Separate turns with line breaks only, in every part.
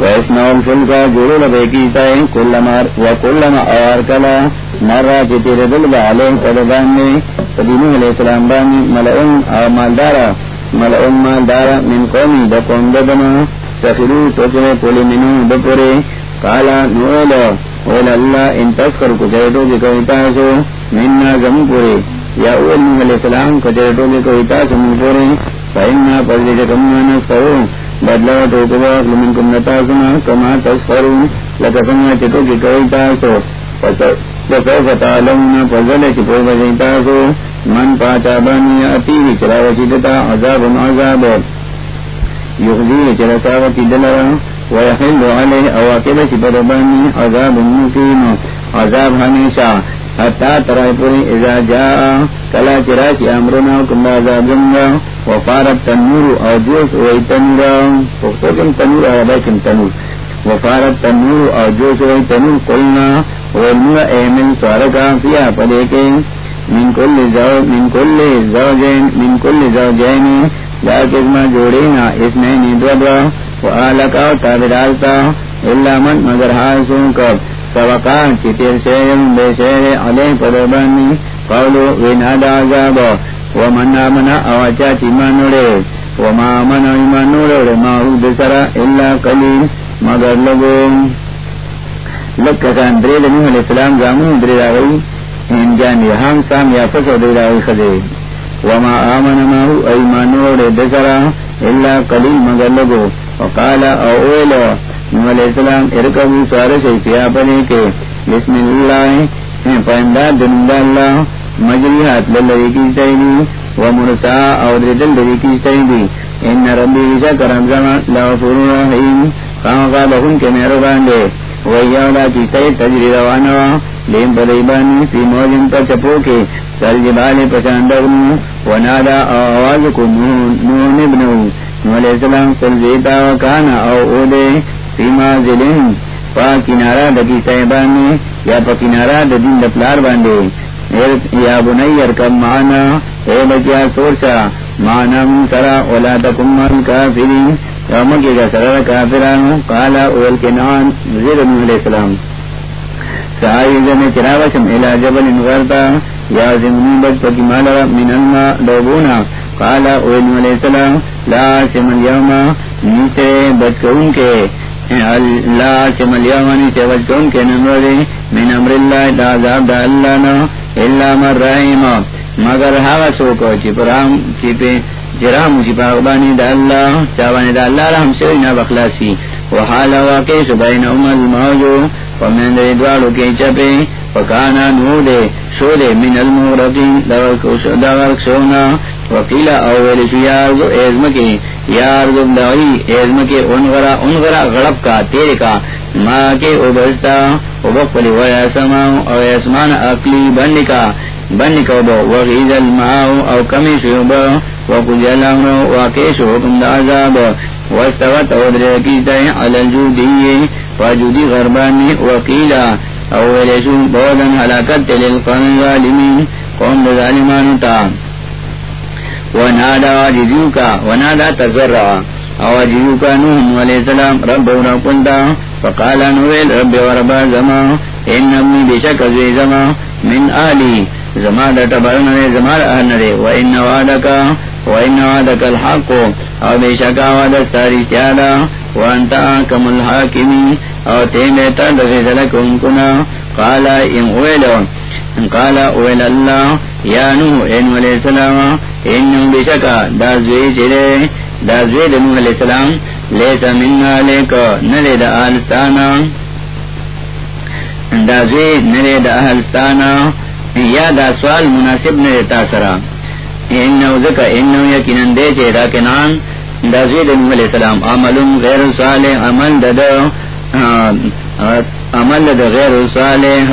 ویسنا الفل کا جوڑو لبے کی تائے کل مار و کل اوار کلا مرا چتیر دل بالے قدبان میں قدیم علیہ السلام بانی ملعن او مالدارا ملعن مالدارا من قومی دقوم دبنا سخرو توچنے پولی منو دپورے قالا نولا اولا اللہ ان تسخر کچھرٹو کی کوئتا سو مننا زمو پورے یا اول نوح علیہ السلام کچھرٹو کی کوئتا سو من پورے فإنا فضل جکمنا نسخرو بدلا تو من کم نتا سنا، کما تسفرو لکا سنگا چتو کی کوئی تاسو فسوف تعلمنا فضل چپو بزی تاسو، من پاچا بانی اتیوی چرا وچیدتا عذاب عذاب. یخزی چرا ساوتی دلرا ویحل علیه اواقب چپر بانی عذاب مقیم، عذاب ہمیشہ. حتا ترائے پوری ازا جا کلا چراسی امرنا کم عذاب جنگا وفارت تنور او جوش وی تنور پختوکم تنور او بیکم تنور وفارت تنور او جوش وی تنور قلنا ونور ایمن سوارکا فیا پدیکے من کل زو من کل زوجین من کل زوجین لا کزما جوڑینا اس میں نیدو دو و آلکا تابدالتا اللہ من مگر حاسون کب سوکا چتیر شیرم بے شیر علیہ پدربانی قولو وینادا عذابا ومن آمنا اواچا چیمانوڑے وما آمنا ایمانوڑے ما ہو دسرا اللہ قلیل مگر لگو لکسان درے دنیو علیہ السلام زامون درے راوی انجان یہاں سام یا پسو درے راوی خدے وما آمنا ما ہو ایمانوڑے دسرا اللہ قلیل مگر لگو وقالا اویلو نو علیہ السلام ارکبو سوار شیفیا پنے کے بسم اللہ پائنداد دنبا اللہ مجری ہاتھ للوی کی سیدی و مرسا اور ردل لوی کی سیدی ان ربی وشا کرم زمان لغفور رحیم۔ خامقا بخون کے میرو باندے۔ ویاولا کی سید تجری روانوا لیم پلیبانی فی موجن پر چپو کے سل جبال پچاندگنو و نادا آواز کو نون ابنو۔ نو علیہ السلام سل زیتا و او او دے فی مازلین پا کنارا دکی سیبانی یا پا کنارا دین دپلار باندے یا بنی ارکب معنا، اے بچیا سورسا معنا من سرا اولا تکم من کافرین. رمکی گا سرا کافرانو قالا اول کنان زیر نوح علیہ السلام. سعائی زن چراوشم الى جبل انغرتا یا زمنی بچ پکی مالا من انما دوبونا. قالا اول نوح علیہ السلام، لا سمن یوما نیسے بچ کون کے. اللہ چمل یومانی سے بچ کون کے نمرے من امر اللہ دا عذاب دا اللہ نو اللہ مر رحیم. مگر ہوا سو کو چپرام چپے جرام چپاغبانی دا اللہ چاوانی دا اللہ رحم سے نہ بخلاسی. وحال واقع سبین امال موجو ومن دے دوالو کے چپے وکانا نو دے شو دے من المغرقین دورک سونا وکیلا اولی شو یارگو ایزمکی یارگو دعوی ایزمکی انغرا انغرا غڑب کا، تیرے کا ما کے اوبستا اوبقلی ویاسماؤ او اسمان اقلی بندکا بندکا اوبا وغیز الماؤ او کمی شیوبا وقل جلامنو واقیشو حکم دا عذاب واستغت او درکیتا علی الجودی فجودی غربانی وقیلا اولی شو بودن حلاکت للقوم ظالمین، قوم دا ظالمانو ونادا جیو کا ونادا تذرع او جیو کا نوح علیہ السلام رب و رب فقال نویل، رب و رب زما. ان ابنی بشک ازوی زما. من آلی. زما دا تبرن دے زما دا اہل ندے و ان وعدکا، و ان وعدکا الحق. او بشکا وعد ساری سیادا. و انتا کم الحاکمی. او تیمیتا دفی سلکم کنا. قالا ان اویلو قال اویل اللہ، یا نوح این علیہ السلام انہم بشکا دا زوی چلے، دا زوی دا نوح علیہ السلام، لیسا مننا لیکا نلے دا آلستانا دا زوی نلے دا آلستانا یا دا سوال مناسب نلے تاثرا انہو ذکا انہو یکنن دے چے دا کنان. دا زوی دا نوح علیہ السلام عملم غیر صالح، عمل دا دا عمل دا غیر صالح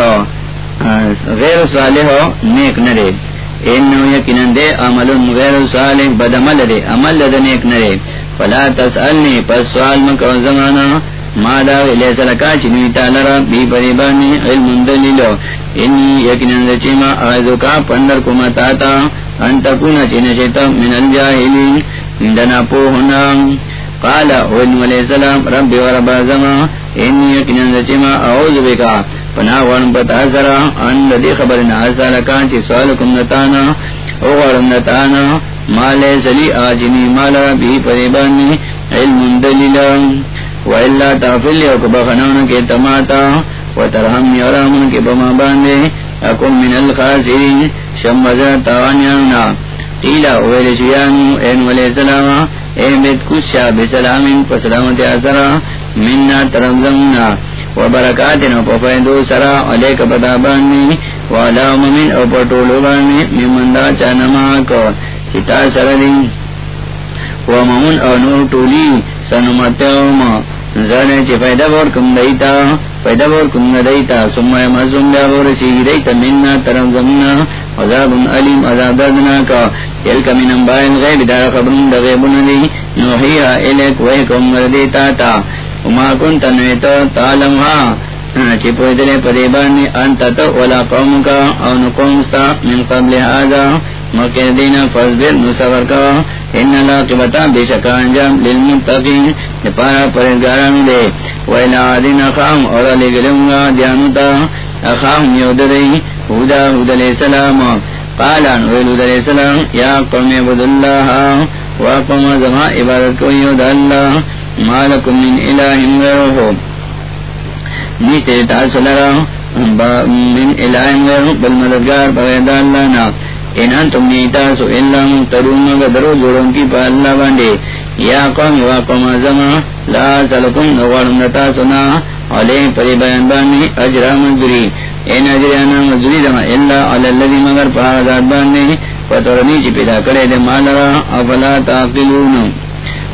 غیر صالح ہو نیک نرے انو یقیناً دے، عمل غیر صالح بد عمل دے عمل دے نیک نرے فلا تسألنی، پس سوال مکو زمانا ما دا ویلے سلکا چنوی تالرا بی پریبانی علم دلیلو انی یقیناً دے چیما آئیدو کا پندر کما تاتا انتا کنا چنشتا من الجاہلین۔ دنا پوہنا قال علیہ السلام، رب و رب زما انی زچما اعوذ بکا پناہ ورن پتا سرا ان لدی خبر نہ کان چی سوالکم نتانا، او ورن نتانا مالے سلی آجنی، مالا بھی پریبانی، علم دلیلا، و الا تغفل یوک بخنون کے تماتا، و ترحمی ورامن کے بما باندے، اکم من الخاسرین شمزا تاوانیانا. قیلا ویل شیانو این علیہ السلام احمد کشا بسلام پسلامت اثرا منا ترمزمنا و برکاتنا پفیدو سرا، علیک پتا بانی و علا ممن او پٹولو بانی ممن دا چانماک چتا سردی و ممن او نور ٹولی سنمتیوم زرنے چی فیدہ بور کم دیتا فیدہ بور کم دیتا سمع مزم بیا بور سی دیتا مننا ترمزمنا عذاب علیم، عذاب دردناکا یلک من انبائن غیب دار خبرون دا غیبون دی. نوحیہ الیک ویکم مردیتا تا. وما کنت نویتا تعلمها چی پویدلے پدیبانی انتا تا ولا قومکا او نقومستا من قبل هذا. مکر دینا فضبر نصور کا. ان اللہ قبطا بے شکا انجام للمتقین. پارا پرزگاران دے. ویلا آدین اخام اور علی گلنگا دیانتا اخام یود حودا حود علیہ السلام. قالان ویل حود علیہ السلام، یا قوم عبد اللہ وقوم زمان عبادت کو یود اللہ. مالکم من الہ غیرہو نیتے تاسو تاثلرہ من الہ غیرہو بل مددگار بغیر اللہ نا. انان تم نیتا سو اللہ ترون درو جوڑوں کی پا اللہ باندے. یا قوم و قوم زمان لا سلکم نوار نتا سنا. علیہ پری بیان بانی اجرا مجری این اجریانا مجری زمان اللہ علی اللذی مگر پا آزاد باندے. فترنی چی پیدا کرے دے مالرا افلا تاقلون.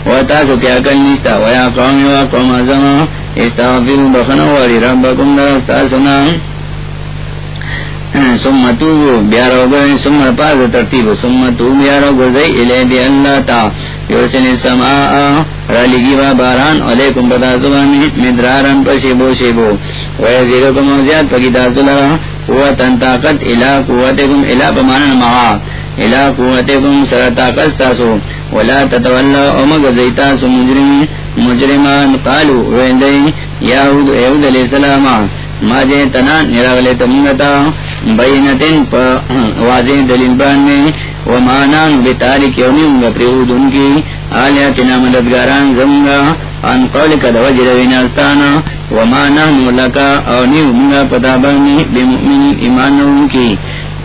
و تاسو کیا کل نیستا و یا قوم و قوم ازما زمان استغفر بخنواری ربکم در استاسنا سمتو بیارو گئی سم پاس ترتیب سمتو بیارو گئی الے دی اللہ تا یوسن سماء رلگی و باران علیکم بدا زبانی مدرارن پر شیبو شیبو ویزیرکم وزیاد پکی تاسو دازلا قوتن طاقت الہ قوتکم الہ پمانا مغا الہ قوتکم سر طاقت تاسو ولا تتولا امگ زیتاسو مجرم مجرمان قالو ویندئی یاہود ایود علیہ السلام ما جے تنا نراغلے تمنگتا بینتن پا واضح دلیل باننے ومانان بتالی کیونی پریود ان کی آلیاتنا مددگاران زمگا ان قولک دو جروین استانا ومانان ملکا او نیو منگا پتا بانی بمؤمنی ایمان ان کی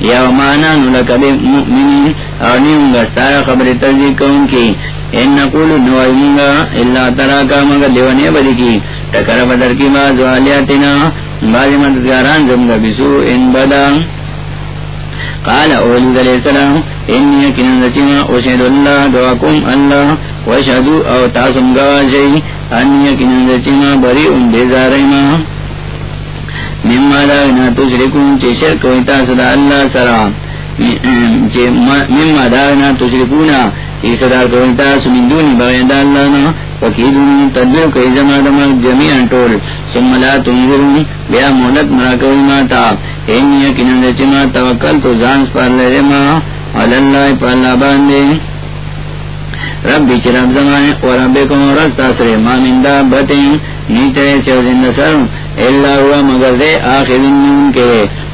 یا ومانان ملکا بمؤمنی او نیو منگا ستارا خبر ترجیح کون کی؟ ان نقول نوائی منگا اللہ تراکا مگر لیوانی بدی کی۔ تکر بدر کی باز والیاتنا بعض مددگاران زمگا بسو ان بدا۔ قال اولد علیہ السلام، انی یکنن رچیما وشہد اللہ دواکم اللہ وشہدو او تاسم گواشی انی یکنن رچیما، بری ام بیزاریما۔ مما داغنا تشرکون شرک ویتا صدا اللہ سرا. مما داغنا تشرکونا چی صدا کویتا اللہ نا، وکیلون تدبیر کئی زمان دمال جمیعن طول لا تنظرون، بیا مولت مراکوی ماتا. این یکنن ما توکل تو زانس پر لے علاللہ پر رب چی رب زمانے اور رب کم رستا سر ما بتیں نیچے سے زندہ زند سر اللہ ہوا مگر دے آخر ان کے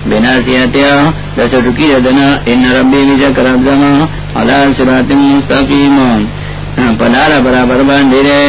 بنا سیاتیا دس ٹکی ردنا ان ربی وجہ کرب زمان، علا سرات مستقیم۔ پلارا برابر باندھ رہے۔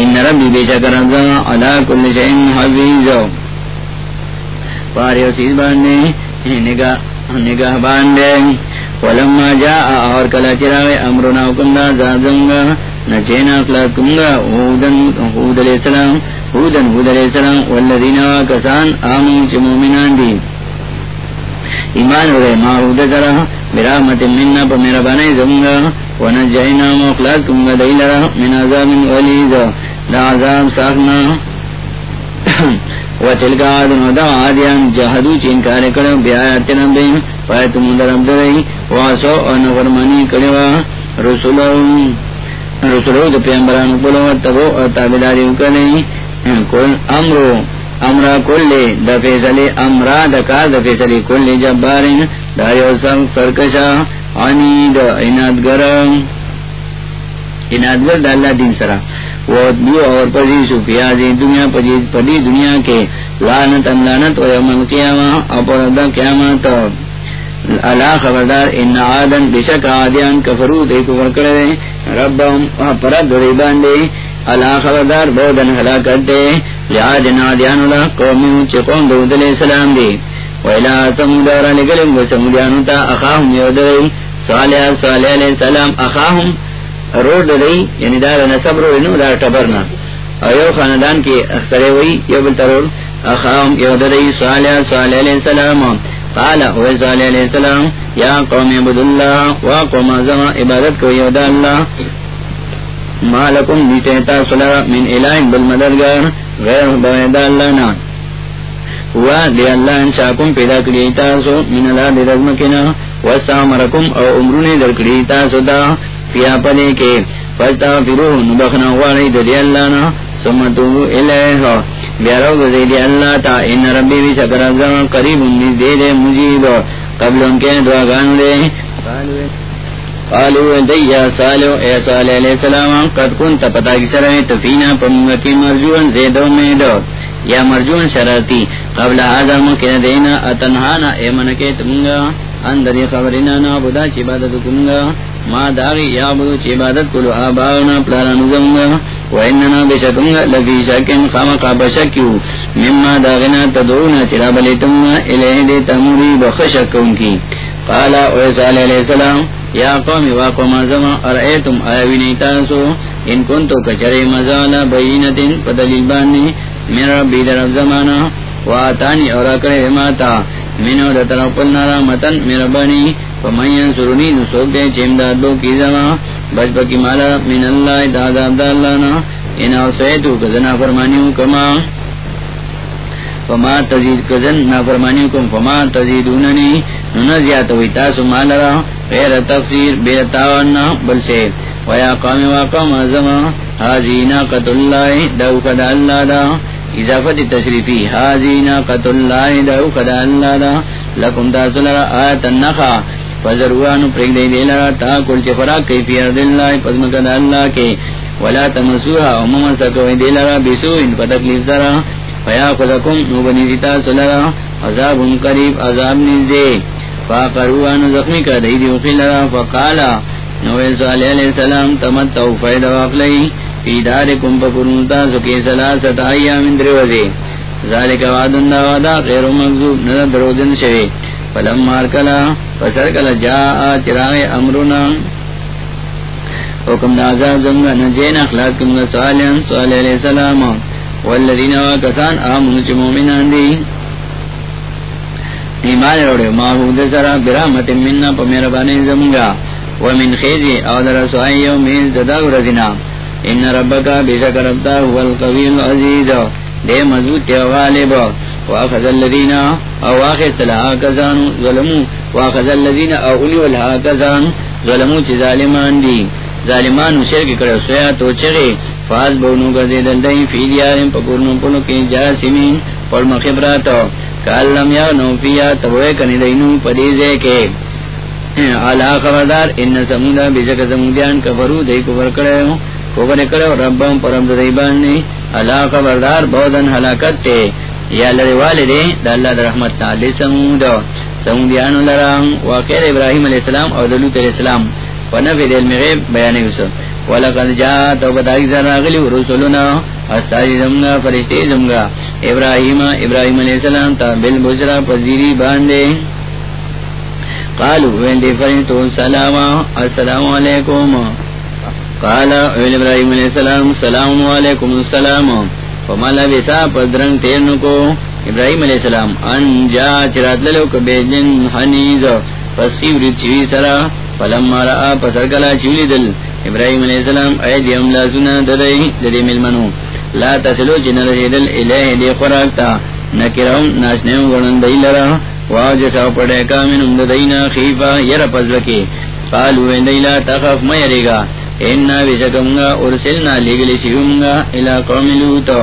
ان ربی بے شکر علا کل شئین حفیظ پاریو سید باندے نگاہ نگاہ باندے ولما جا اور کلا چراغ امرنا حکمدا زادنگا نچینا اخلاقنگا، حودن حود علیہ السلام حودن حود علیہ السلام والذین آکسان آمون چی مومنان دی. ایمان ہو رہے ماحود کرا برحمت مننا پا میرا بنے زنگا ونجائنا مخلاق کنگا دیلرا من عذاب ولیزا دا عذاب ساکنا و تلک آدن و دا آدیان جہدو چین کارے کرو، بی آیات نبیم پایت مندر عبدالعی واسو و نفرمانی کروا رسولو. رسولو دا پیمبران پلو و تبو و کرنی کل امرو، امرا کل دا فیصلی، امرا دا کار، دا فیصلی کل جبارین، دا یو سر، سرکشا. انی دا انادگر انادگر دا اللہ دین سرا. وہ اور پجی سو پیازی دنیا پجی پدی دنیا کے لانت ام لانت و یوم القیامہ اپر دا قیامت. اللہ خبردار، ان عادن بشک عادیان کفرو، دے کفر کرے ربهم پرد ریبان دے اللہ خبردار بودن حلاکت دے. لعاد نادیان اللہ قومی چکون دود علیہ السلام دے. ویلا سمودارا لگلم و سمودیانو تا اخاہم یودرئی صالح صالح علیہ السلام اخاہم دئی یعنی دار نصب نو دار ٹبرنا. خاندان کی اخترے ہوئی یو اخاہم صالح صالح علیہ السلام. قال هو صالح علیہ السلام، یا قوم عبداللہ و قوم ازما عبادت کو یودا اللہ. مالکم دیتے صلاح من الہین بالمددگار غیر باید اللہ نا. ہوا دی اللہ انشاکم پیدا کری تاسو من اللہ دی رزمکنا وستامرکم او عمرون در کری تاسو دا فیا پدے کے فستا فروح نبخنا واری دی اللہ نا سمتو الیہ بیارو گزی دی اللہ تا ان ربی بی سکر ازم قریب اندیز دے دے مجیب قبل ان کے دعا گان دے قالوا دیا صالح اے صالح علیہ السلام قد كنت پتا کی سرے تفینا پمگتی مرجون زیدو میدو یا مرجون شرطی قبل هذا مکن دینا اتنهانا اے منکے تمگا اندری خبرنا نابدا چی عبادت کنگا ما داغی یعبدو چی عبادت کلو. آباغنا پلارانو زمگا و اننا بشکنگا لفی شکن خامقا بشکیو. مما داغنا تدعونا چرابلیتمگا الیه دیتا موری بخشکون کی قالا اوی علیہ السلام، یا قوم واقوم زما ارائیتم آیوینی تاسو ان کنتو کچری مزالا بینتن، پدلیل بانی من ربی در زمانا واتانی اور اکڑے ماتا منو در طرف پلنا رامتن من ربانی فمین سرونی نسوک دے چمداد دو کی زما بجبکی مالا من اللہ دادا عبداللہنا ان اوسیتو کزنا فرمانیو کما فما تزید کزن نافرمانیو کم فما تزیدوننی ننزیات ویتاسو مالرا غیر تفسیر بیر تاوانا بل سے ویا قام واقام ازما حاضی ناقت اللہ دو قد اللہ دا اضافت تشریفی. حاضی ناقت اللہ دو قد اللہ دا لکم تاسو لرا آیت النخا. فضروانو پرگ دی دی لرا تاکل چی فراق کئی فی ارد اللہ پزمکد اللہ کے. ولا تمسوها ومم سکوی دی لرا بسوئن فتکلیف درا. فیا خلکم نوبنی زیتا سلرا عذاب ان قریب، عذاب نزدے. فاقروان زخمی کا دی دیو خلرا فقالا نویل صالح علیہ السلام تمتو فائدہ واقلئی فی دارکم پکرون پکرونتا سکی سلاست ایام دروزے ذالک وعدن دا وعدا غیر مغزوب ندر درودن شوی. فلم مارکلا فسر کلا جاء چراغ امرنا حکم دا زمگا نجین اخلاق کمگا صالح صالح علیہ السلام. والذین وکسان آمنو چی مومنان دی. ایمان روڑے محبود سرا برحمت مننا پا میرا بانی زمگا. ومن خیزی او در سوائی یومین زداغ رزنا ان ربکا بیشک ربتا هو القوی العزیز دے مضبوط تے غالب. واخذ الذین او واخذ لها ظلمو واخذ الذین او اولیو لها ظلمو چی ظالمان دی. ظالمان شرک کرو، سویا تو چغی فاز بونو گردی دلدائی فی دیارم پکورنو پنو کی جاسمین. پر مخبراتو کاللم یا نوفیا تبوئے کنی دینو پدیزے کے. علا خبردار ان سمودا بیشک سمودیان کفرو دی کفر کرے ہوں. کفر کرے ربهم پرم دیبان نی علا خبردار بودن حلاکت تے۔ یا لری والدے، دا اللہ دا رحمت تعالی سمودا سمودیان لرام واقعر ابراہیم علیہ السلام اور دلوت علیہ السلام۔ ونفی دل مغیب بیانی وسو ولقد جاءت وبدائی زراغلی ورسولنا استاری زمگا فرشتی زمگا۔ ابراہیم ابراہیم علیہ السلام تا بالبشرا پذیری باندے۔ قالو ویندی فرشتو، سلام، السلام علیکم۔ قال اویل ابراہیم علیہ السلام السلام علیکم، السلام. فمالا بیسا پدرنگ تیرنکو ابراہیم علیہ السلام ان جا چرات للو، کبیجن حنیز. فسیوری چوی سرا فلم مارا پسر کلا چولی دل. ابراہیم علیہ السلام اید یم لازونا ددائی ددی ملمنو. لا تسلو، جن رسیدل الیہ دی خوراکتا نکرہم ناشنیم ورن دی لرا. واجسا پڑے کامن امد خیفا یر پزوکی قالو این دیلا تخف میرگا اینا بشکمگا ارسلنا لگلی شیومگا الى قوم لوتو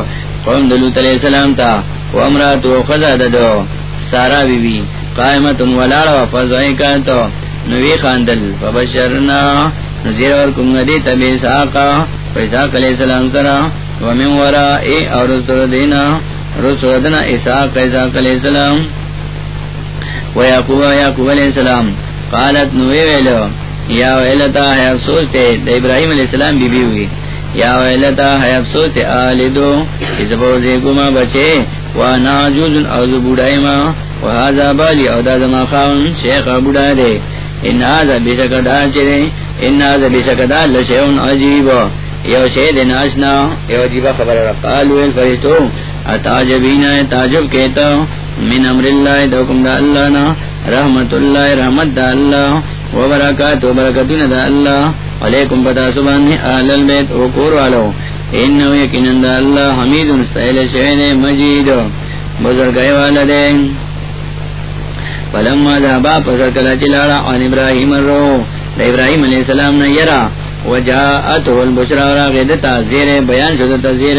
قوم دلوت علیہ السلام تا وامراتو خزا ددو سارا بی بی قائمت قائمتن ولارا فضائکاتو نوی خاندل فبشرنا نزیر ورکم دی تبی ساقا فیساق علیہ السلام سرا ومن ورائی اور رسول دینا رسول دینا اساق فیساق علیہ السلام ویعقوب یعقوب علیہ السلام قالت نوی ویلو یا ویلتا ہے افسوس تے دا ابراہیم علیہ السلام بی بی ہوئی۔ یا ویلتا ہے افسوس تے آلدو اس بوزے گما بچے۔ وانا عجوز او زبوڑائی ما۔ وہذا بالی او دا زمان خاون شیخ بوڑا دے۔ ان آزا بیسکتا چرے ان آزا بیسکتا لشیون عجیبا یو شید ناشنا، یو عجیبا خبر رقالو الفرشتو اتاجبین تاجب کہتا۔ من امر اللہ، دوکم دا اللہ نا۔ رحمت اللہ، رحمت دا اللہ۔ وبرکات وبرکتون دا اللہ. علیکم پتا سبحانی اہل البیت، او کور والو. انہو یکنن دا اللہ حمید مستحیل شہن مجید. بزرگئی والدین. فلما ذهبا پسر کلا چلارا عن ابراہیم الرو دا ابراہیم علیہ السلام نا یرا. وجاءته البشرى راغدتا زیر بیان شدتا زیر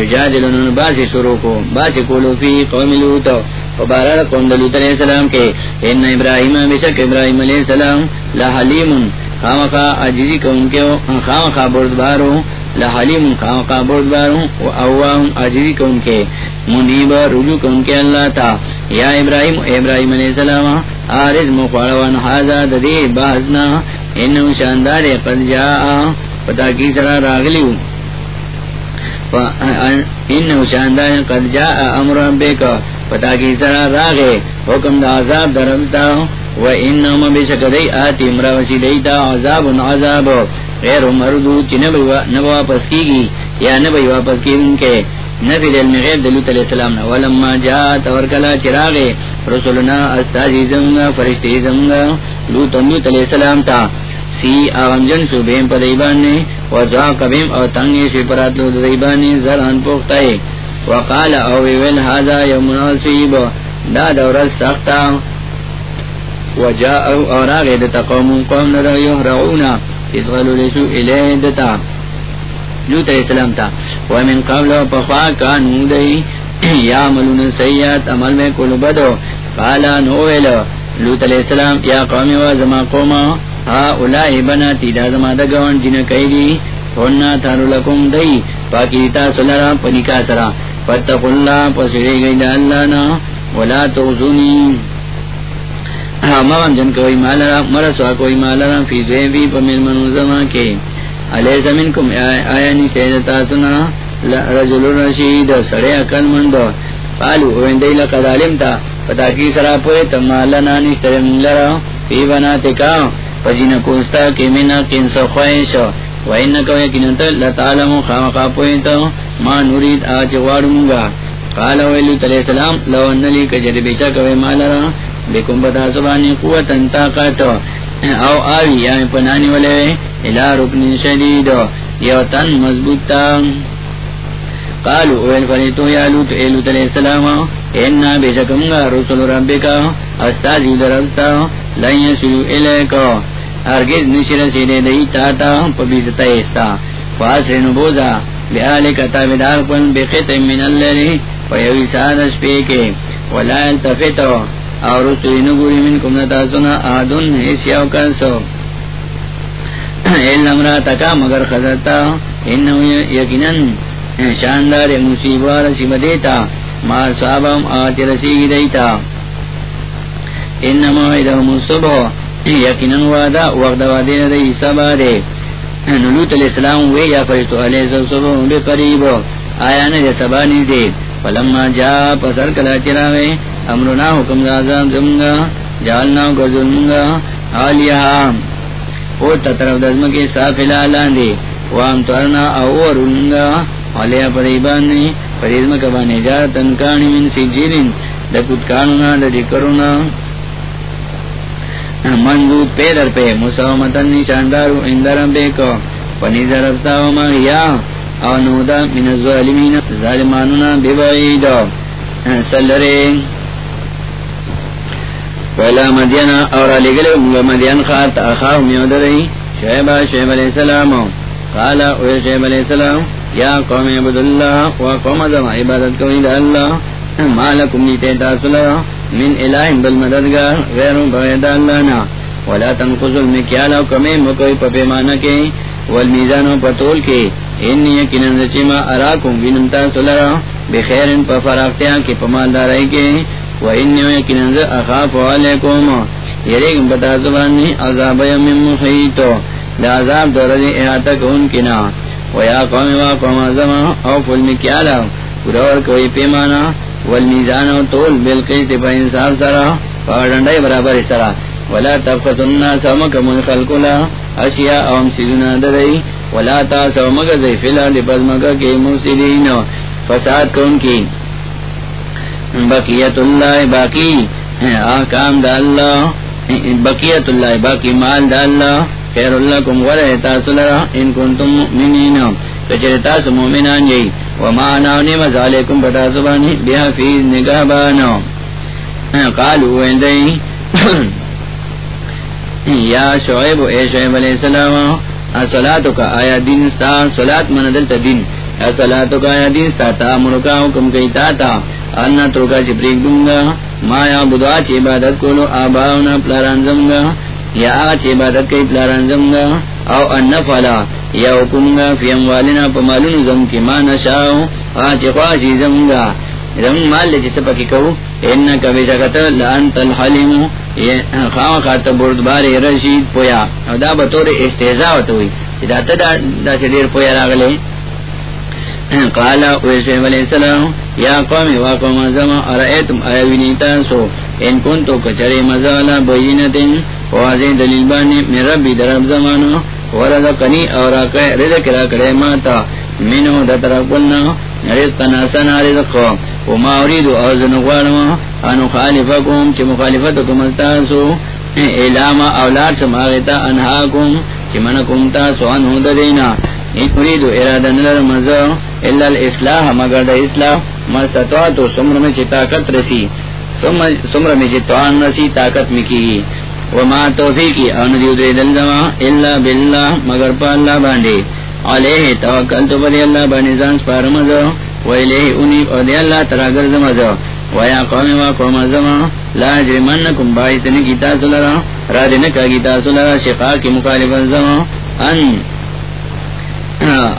یجادلن باسی شروع کو. باسی کولو فی قوم لوتو. وبارر قوم علیہ السلام کے، ان ابراہیم بشک ابراہیم علیہ السلام لحلیم خامقا عجیزی کون کے خام خا خامقا بردبارو لحلیم خام خامقا بردبارو و اوام عجیزی کون کے، منیب رجو کون کے اللہ تا۔ یا ابراہیم ابراہیم علیہ السلام آرز مقوالوان حازا ددی بازنا انہو شاندار قد جاء، پتا کی سرا راغلیو۔ انہو شاندار قد جاء امر ربک پتا کی سرا راغے، حکم دا عذاب درمتا و انہو بشک دی آتی مروسی دیتا عذاب عذاب. غیر مردو چی نبو واپس کی گی یا نبو واپس کی ان کے؟ نبی علم غیب دلوت علیہ السلام نے ولما جاء تورکلا چراغے رسولنا استازی زمگا، فرشتی زمگا، لوت لوت علیہ السلام تا. سی آغم جن سو بیم پا دیبانی و زوا کبیم او تنگی سوی پرات لو دیبانی زران پوختای وقال او ویل حاضا یوم ناسیب دا دورت سختا و جا او اوراغ دتا قوم قوم ندر یحرعونا اسغلو لسو الیه دتا. لوت علیہ السلام تا. ومن قبل پخوا کانو دی. یا ملون سیاد عمل میں کلو بدو. قالا نوویلو لوت علیہ السلام، یا قومی و زما قوما ہا اولائی بناتی، دا زما دا گوان جن قیدی ہونا تھارو لکم دی. پاکی تا سلرا پنکا سرا فتق اللہ پسرے گئی دا اللہ نا، ولا توزونی ہمان جن کوئی مالرا مرسوا کوئی مالرا فی زویبی پا ملمنو زما کے۔ علیہ زمین کم آیانی سیدتا سنا رجل رشید، سڑے اکل مندو قالو اوین لقد علمتا، پتا کی سرا پوئے تمالا نشتر من لرا فی بناتکا۔ پجین کوستا کی منا کن سو ما آج وارمونگا قال ویلو تلی لو کجر بیچا کوئی مالرا بکم بتا سبانی قوتا طاقت۔ او آوی یعنی یا پنانی ولے رکن شدید، یو تن مضبوط تا۔ قالو اویل فریتو یا لوت، اے لوت السلام اینا بیشکمگا رسول ربکا استازی دربتا لن یسلو الیکا۔ ارگز نشر سیدے دی تاتا پبیزتا ایستا فاسر نبوزا بیالکا تابدار کن بخط من اللی ویوی سادش پیکے ولا التفتو اور اس رسولی نگوری من کم نتاسونا آدن حسیاو کنسو ایل امرا تکا مگر خزرتا، انہو یقینن شاندار مصیبہ رسیب دیتا، ما صحابم آج رسیگ دیتا. انما ایدہم الصبح یقیناً وعدا وقت وعدین دی سبا دے نلوت علیہ السلام وی، یا فرشتو علیہ الصبح بے قریب آیا نا دے سبا نیز دے فلما جا، پسر کلا چراوے امرنا حکم دازام زمگا جالنا گزلنگا آلیہا اور تطرف دزم کے سافلہ لاندے وام تورنا اورنگا علیہ پریبانی پریزم کبانی جارتن کانی من سجیرین دکت کانونا دکرونا منزود پیدر پہ مساومتن نشاندارو اندرم بے کو پنی ضربتا وما یا او نودا من الظالمین ظالمانونا ببعید سلرے ویلا مدینا اور علی گلے مدین خات اخاهم یودرئی شعبہ شعب علیہ السلام قالا اوی شعب علیہ السلام یا قوم عبداللہ و قوم ازم عبادت کوئی دا اللہ مالکم نیتے تاصلہ من الہ بالمددگار غیر بغید اللہ نا. ولا تنقض المکیال او کمی مکوی پا پیمانا کے، والمیزان و پتول کے. انی یکنن زچما اراکم بینمتا سلرا بخیر پا فراختیاں کی پمال دارائی کے. و انی یکنن ز اخاف علیکم. یریکم بتا زبانی عذاب یم محیطو دا عذاب دورد احاطہ کون کنا و یا قوم و قوم ازما او فل مکیالا. پورور کوئی پیمانا والمیزان و طول بالقیت پا انصاف سرا، پا برابر سرا. ولا تبخس الناس ومكم الخلق لا اشياء ام سيدنا دري ولا تاس ومغزي في الارض بزمك كي مفسدين فساد كون كي بقية الله باقي احکام دا اللہ. بقیت اللہ باقی، مال دا اللہ. خیر اللہ کم غرہ تاسو لرا، ان کنتم مؤمنین. کچر تاسو مؤمنان جئی وما ناونی مزالیکم بتاسو بانی نگاہ بانو قالو یا شعیب اے شعیب علیہ السلام اصلاتو کا آیا دین ستا، صلات من دلتا دین. اصلاتو کا آیا دین ستا، تا مرکا حکم کئی تا تا. انا ترکا چی پریک دونگا، ما یا بدعا چی عبادت کولو، آباؤنا پلاران زمگا. یا آغا چی عبادت کئی پلاران زمگا او انفلا یا حکمگا فی اموالنا پا مالون زم کی ما نشاو آچی خواشی زمگا زمین مال لے جس پکی کہو انکا بشکتا لانت الحلیمو خواہ خواہتا بردبار رشید پویا او دا بطور استحضاء ہوئی چی دا تا دا سی دیر پویا راگلے قالا ویسیم علیہ السلام یا قومی واقوم ازما ارائیتم آیوینی تاسو ان کنتو کچری مزالا بینتن وازین دلیل بانی من ربی درب زمانو ورزقنی اور آقای رزق را کرے ماتا. منو دا طرف قلنا رزقنا سنا رزقو وما اريد اوزن غوالما انو خالفكم چه مخالفتكم استاسو الاما اولاد سماغتا انهاكم چه منكم تاسو انو ددینا. ان اريد ارادا نلر مزا الا الاصلاح مگر دا اصلاح مستطاعتو سمر میں چه طاقت رسی سمر میں چه توان رسی طاقت مکی وما توفیقی ان دیو دے دل دلزما الا باللہ مگر پا اللہ باندے علیہ توکلتو بلی اللہ بانی زان سپارمزو ویلیہ انی او دی اللہ تراگر زمزو ویا قوم و قوم زما لا جرمنکم باعثن کی تاسو لرا را دنکا کی تاسو لرا شقا کی مخالف زما ان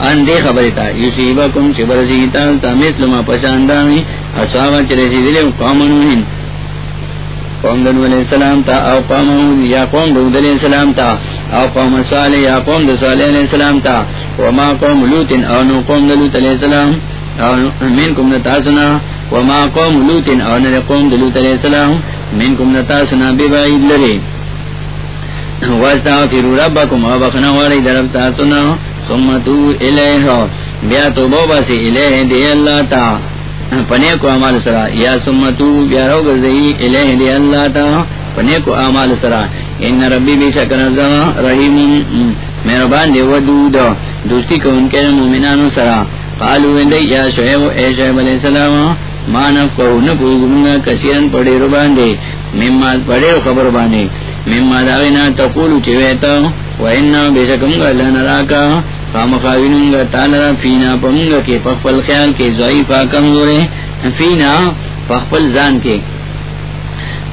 ان دے خبرتا یصیبکم چبرسی تاسو تا مثل ما پشاندامی اصحابا چرسی دلی قوم نوحن قوم دنو علیہ السلام تا، او قوم یا قوم دود علیہ السلام تا، او قوم صالح، یا قوم دو صالح علیہ السلام تا. وما قوم لوت او نو قوم دلوت علیہ السلام. او منکم نتاسنا وما قوم لوت او نر قوم دلوت علیہ السلام. منکم نتاسنا ببعید لري واستغفروا ربكم وبخنا وری درب تاسنا ثم تو الیہ، بیا تو بوبا سے الیہ دی اللہ تا۔ پنے کو اعمال سرا۔ یا ثم تو، بیا رو گزئی الیہ دی اللہ تا۔ پنے کو اعمال سرا۔ ان ربی بی شکر رحیم۔ مہربان دی ودود۔ دوستی کو ان کے مومنانو سرا۔ قالو وندی یا شعیب، اے شعیب علیہ السلام، ما نفقو نپوگمگا کسیرن پڑی رو باندے۔ مما پڑی رو خبر باندے۔ مما داغینا تقولو چویتا و انا بیشکمگا لنراکا فامخاویننگا تالرا فینا پمگا کے پخفل خیال کے ضعیفا کمزورے، فینا پخفل زان کے۔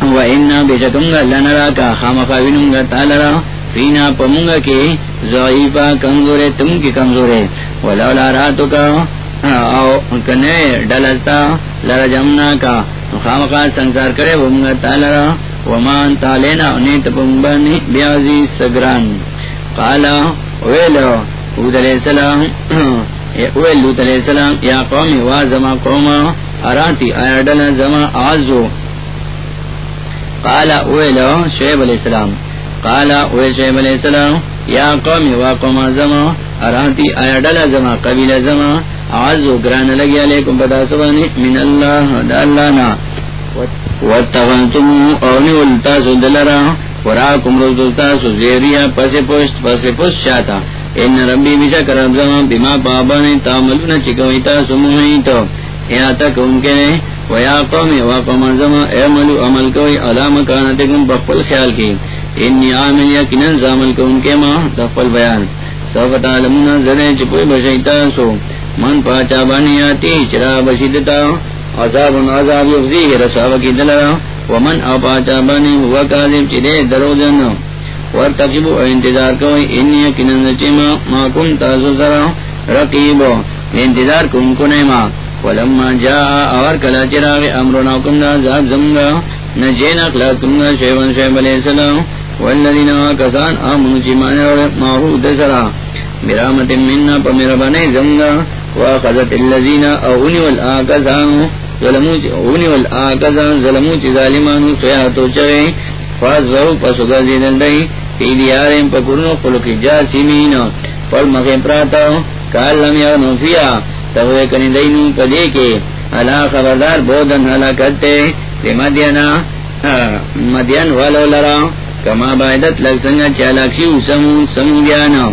و انا بیشکمگا لنراکا خامخاویننگا تالرا فینا پمنگا کے ضعیفا کمزورے، تم کی کمزورے۔ ولولا راتو کا او کنے ڈلستا لرا جمنا کا خامقا سنسار کرے ومگا تالرا ومان تالینا انیت پمبانی بیازی سگران۔ قالا، ویلو حود علیہ السلام ویل لوت علیہ السلام، یا قومی وازما قوما، اراتی آیا ڈل زما آزو۔ قالا ویلو شعب علیہ السلام۔ قالا ویل شعب علیہ السلام، یا قومی وا قوم زما، اراتی آیا ڈلا زما، قبیلہ زما عزو گران لگی علیکم بدا سبانی، من اللہ، دا اللہ نا۔ واتغنتم اونی ولتاسو دلرا، وراکم روزو تاسو زیریا، پس پشت پس پشت شاتا۔ ان ربی بشا کر بیما پابا نے تامل چکویتا سموہیتا یہاں تک ان کے ویا قوم وا قوم زما اعملوا عمل کوئی علام کانتکم بخل خیال کی. انی عامل یقینا زامل کو ان کے ما دفل بیان. سوف تعلمون زرے چپوئی بشیتا سو. من پاچا بانی آتی چرا بشیدتا عذاب عذاب یفزیه رساو کی دلرا. ومن اپاچا بانی ہوا کاذب چدے درو جنو. جن ورتقبوا انتظار کوئی انی یقینا چما ما کنت ازرا رقیب، انتظار کن کنے ما ولما جاء اور کلا چراغ امرنا کم دا عذاب زمگا نجینا اخلاقم دا شیبان شیب علیہ السلام. والذین آکسان، آمنو چیمان اور ماہو دسرا برامت مننا پا میرا بانی زمگا. واخذت اللذین اغنی والآکسان اغنی والآکسان، ظلمو چی ظالمانو سیاحتو چگئی پسوگا زیدن دائی فی دیاریم پا کرنو خلقی جاسمین مخیم تغوی کنی دینو کے۔ علا خبردار بودن حلا کرتے مدینا ہاں، مدین والو لرا۔ کما بایدت لگ سنگا چالاکشی سمو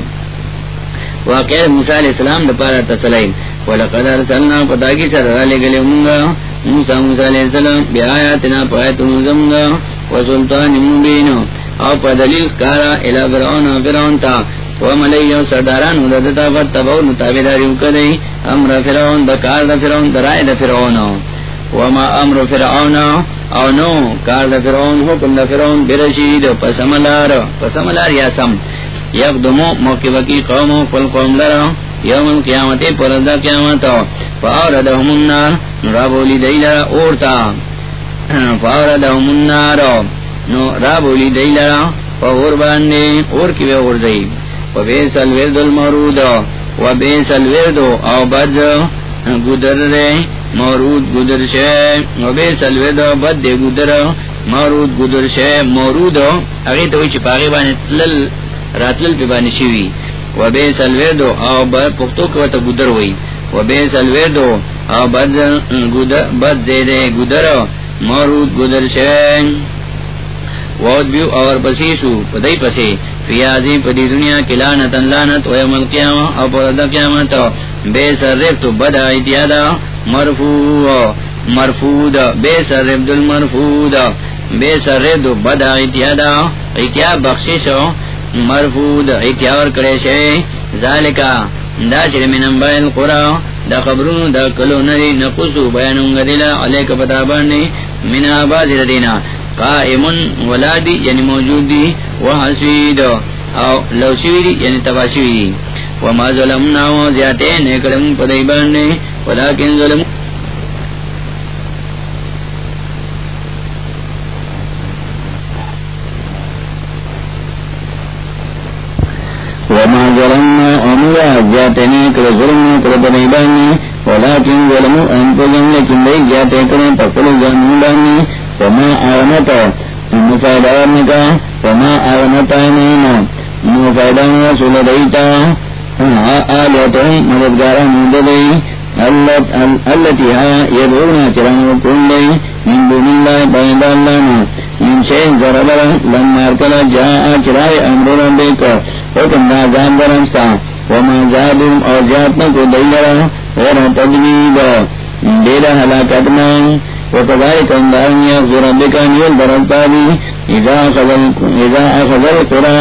واقع موسیٰ علیہ السلام دپارا تسلیم ولقد ارسلنا پتاکی سر گلے مونگا۔ موسیٰ موسیٰ علیہ السلام بی آیاتنا پایتون زمگا وسلطان مبینو او پا دلیل کارا الى فرعون فرعون تا وملی یو سرداران و ودتا فتبو نتابداری کدی امر فرعون دا کار دا فرعون دا رائے دا فرعون. وما امر فرعون او نو کار دا فرعون، حکم دا فرعون برشید. پسملار پسملار یا سم. یقدمو موقع وکی قومو فل قوم لرا. یوم القیامت پردا قیامت. فاوردهم النار نرابولی دیلر اورتا ہاں، فاور فاوردهم النار نو را بولی رابولی دیلر فور باندے اور کی بے اور دی۔ وبیس الورد المورود وبیس الورد او بد گدر دے۔ مورود گدر شے وبیس الورد بد دے گدر۔ مورود گدر شے، مورود۔ اگے تو چ پاگے بانے تلل راتل پہ بانے شوی وبیس الورد او بد پختو کو تو گدر ہوئی۔ وبیس الورد او بد گدر، بد دے دے گدر۔ مورود گدر شے وود بیو اور پسیسو پدائی پسی۔ فیازی پدی دنیا کی لانتا لانت ویم القیامة او پرد قیامت۔ بے سر رفتو بدا ایتیادا مرفوع مرفود بے سر رفت المرفود بے سر رفتو بدا ایتیادا ایتیا بخششو مرفود ایتیا اور کریشے ذالکا، دا چر من انبائل قرآ دا خبرون دا کلو نری نقصو، بیانونگا دلا علیک پتا بارنی من آباد ردینا قائم ولادی یعنی موجود دی وحسید او لو شویدی یعنی تباشویدی وما ظلمنا و زیادے نیکرم پدائی بارنے ولیکن ظلم وما ظلمنا امرا زیادے نیکر ظلم کر پدائی بارنے ولیکن ظلمو انفجن لیکن دائی زیادے کریں پکل ظلم بارنے وما آغنتا مفادان کا وما آغنتا نینا مفادان رسول دیتا آلیتهم مددگارا مددی اللتی ها یدعونا چران وکون دی من دون اللہ بائد اللہ نا من شین زربرا لما ارکلا جاء چرائی امر ربک حکم دا جان درمستا وما جادم اور جاتنا کو دیلرا غیر تدبید دیلہ حلاکتنا وكذلك عند أن يغفر بك أن يلدر الطابي إذا أخذ القرى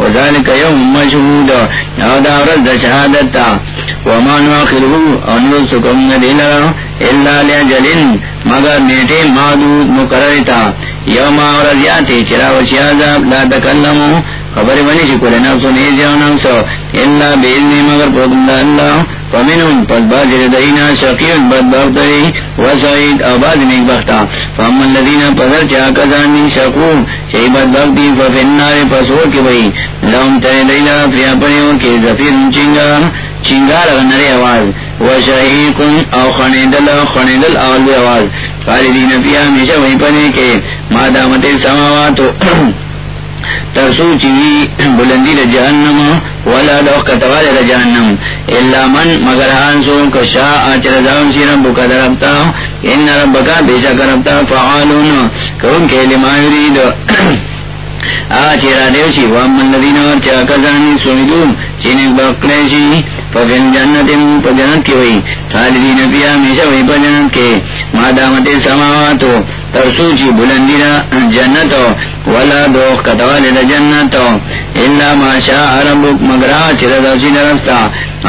یوم مجهود او داورز دا شہادتا وما نواخرہو انرسکم ندیلا اللہ لیا جلن مگر نیٹے معدود مقررتا. یوم آورزیاتی چرا وشی عذاب لا تکلمو. خبر بنی شکل نفسو نیزیو نفسو الا بیزنی مگر پوکم دا اللہ. فمنهم پس باز ردینا شقیق بدبختری وسعید آباد نیک بختا. فاما الذین پسر چا کزانی شقو چی بدبختی ففنار پسور کی بئی. لهم تر دینا فیا پریو کی زفیر چنگا چنگار نرے آواز. و شہی کن او خنیدل خنیدل آواز. خالدین پیا ہمیشہ وہیں پنے کے مادامت سماواتو. ترسو چیوی بلندی دا ولا دوخ کتوال دا اللہ من، مگر حانسو کشا آچر داون سی رب کا دربتا ان ربکا بیشا کربتا فعالون کون کے لما یرید آچرا دیوشی وامن لدین اور چا کزانی سویدون چینک بقلیشی ففن جنت پا جنت کی ہوئی۔ خالدین پیا ہمیشہ ہوئی پا جنت کے۔ مادامت سماواتو ترسو چی بلندی دا جنت ولا دوخ کتوال دا جنت اللہ ما شاء ربک مگرا چرا دوسی درستا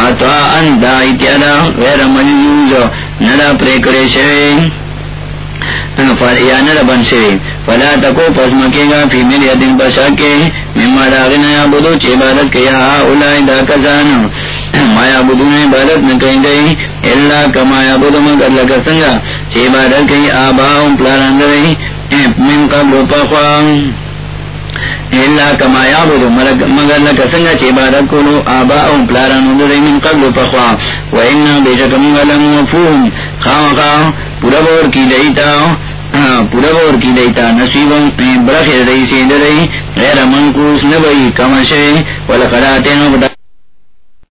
اتوا ان دا اتیادا غیر مجزوز ندا پریکڑے شوئی یا نہ بن سے فلا تکو پس مکے گا فی میری دن بشا کے مما داغنا یا بدو چی عبادت کے یا اولائی دا کسان مایا بدو نے عبادت نہ کہیں گئی. اللہ کمایا بدو مگر لگا سنگا، چی عبادت کہیں آباؤں پلاران گئی من قبل پخوام اللہ کمایا بدو مگر لگا سنگا، چی عبادت کلو آباؤں پلاران گئی من قبل پخوام و انا بیشکم غلم وفوم خواہ خواہ، پورا بور کی دیتا ہاں، پورا بور کی دیتا، نصیب برخ رئی سے رئی غیر منکوس نبئی کمشے ولقراتین بتا